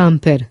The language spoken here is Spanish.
camper.